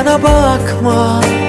Bana bakma.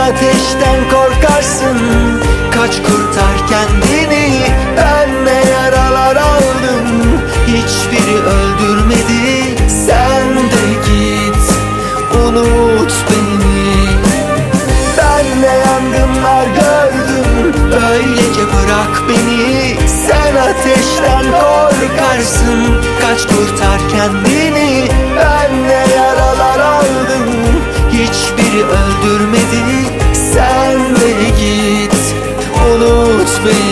Ateşten korkarsın. Kaç kurtar kendini Ben de yaralar aldım. Hiçbiri öldürmedi Sen de git Unut beni. Ben de yangınlar gördüm Böylece bırak beni. Sen ateşten korkarsın. Kaç kurtar kendini Ben aldım Hiçbiri öldürmedi. Sen de git Unut beni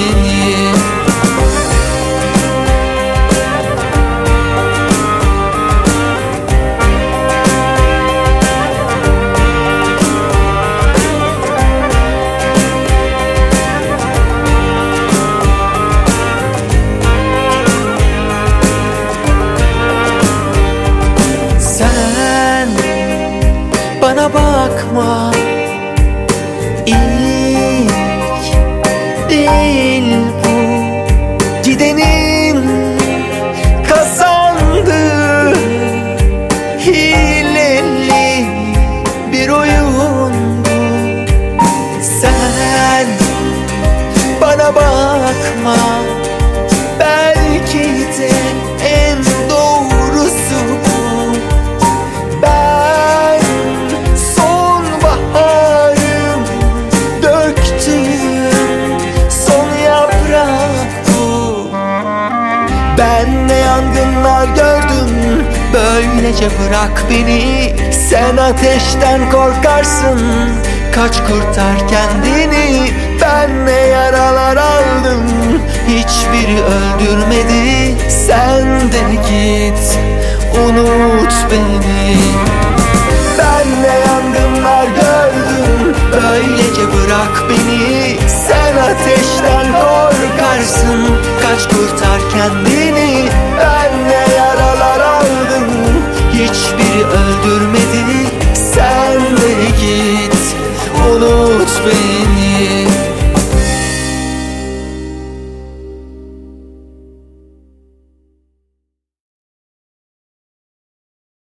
bana bakma. İlk değil Ben de yangınlar gördüm. Böylece bırak beni. Sen ateşten korkarsın. Kaç kurtar kendini. Ben de yaralar aldım. Hiçbiri öldürmedi. Sen de git. Unut beni. Ben de yangınlar gördüm. Böylece bırak beni